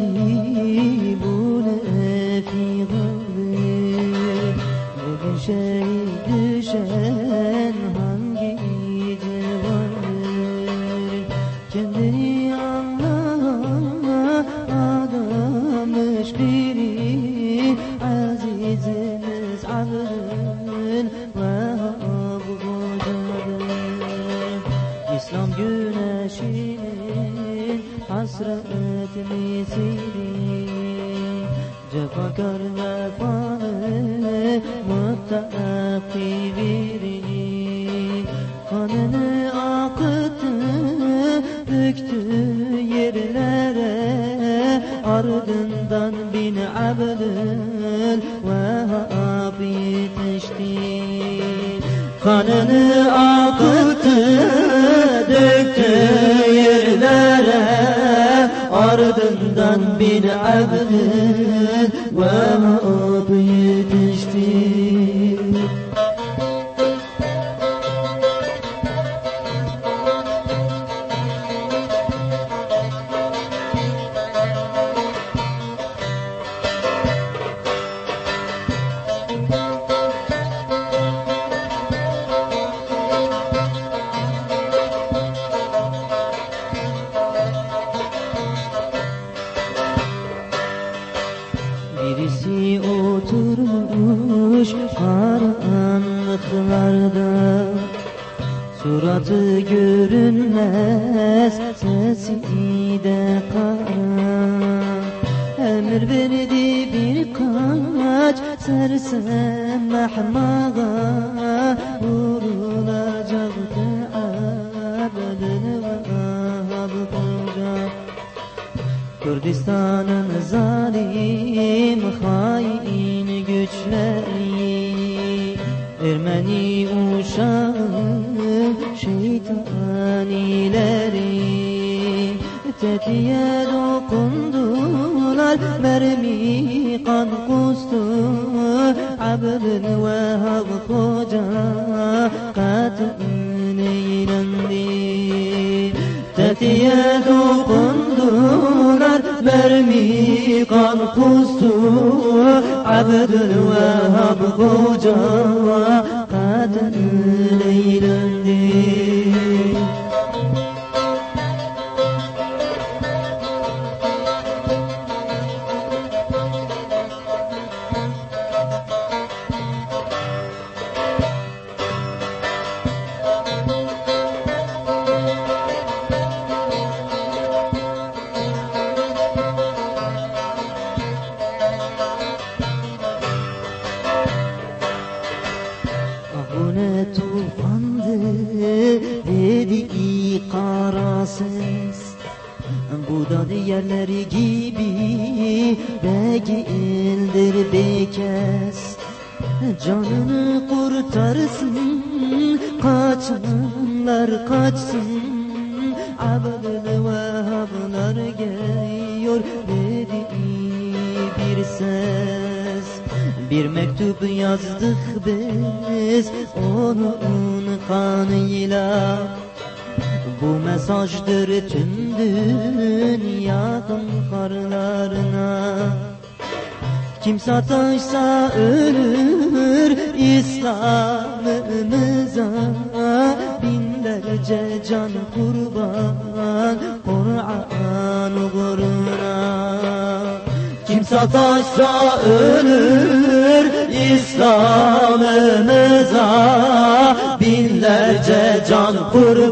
يبكون في غرب Bugün şehit düşen hangi civardır Kendini anlama adammış biri Azizimiz anırır hasret misiri Cefakar vefalı muttaki biri Kanını akıttı döktü yerlere Ardından bin Abdül Vehhab yetişti. Kanını akıttı Ardından bin Abdül Vehhab yetişti Birisi oturmuş karanlıklarda Suratı görünmez sesi de kara. Emir verdi birkaç sersem ahmağa Kürdistan'ın zalim hain güçleri. Ermeni uşağı şeytanileri. Tetiğe dokundular mermi kan kustu. Abdülvehhab koca katın Tetiğe dokundular mermi kan kustu Abdülvehhab koca kadın Ah bu ne tufandı dedi kara ses. Bu da diğerleri gibi değildir bekes. Canını kurtarsın kaçanlar kaçsın. Abdülvehhablar geliyor dedi bir ses Bir mektup yazdık biz onun kanıyla. Bu mesajdır tüm dünyanın karlarına kim sataşsa ölür İslam'ımıza. Binlerce can kurban Kim sataşsa ölür İslam'ımıza Binlerce can kurban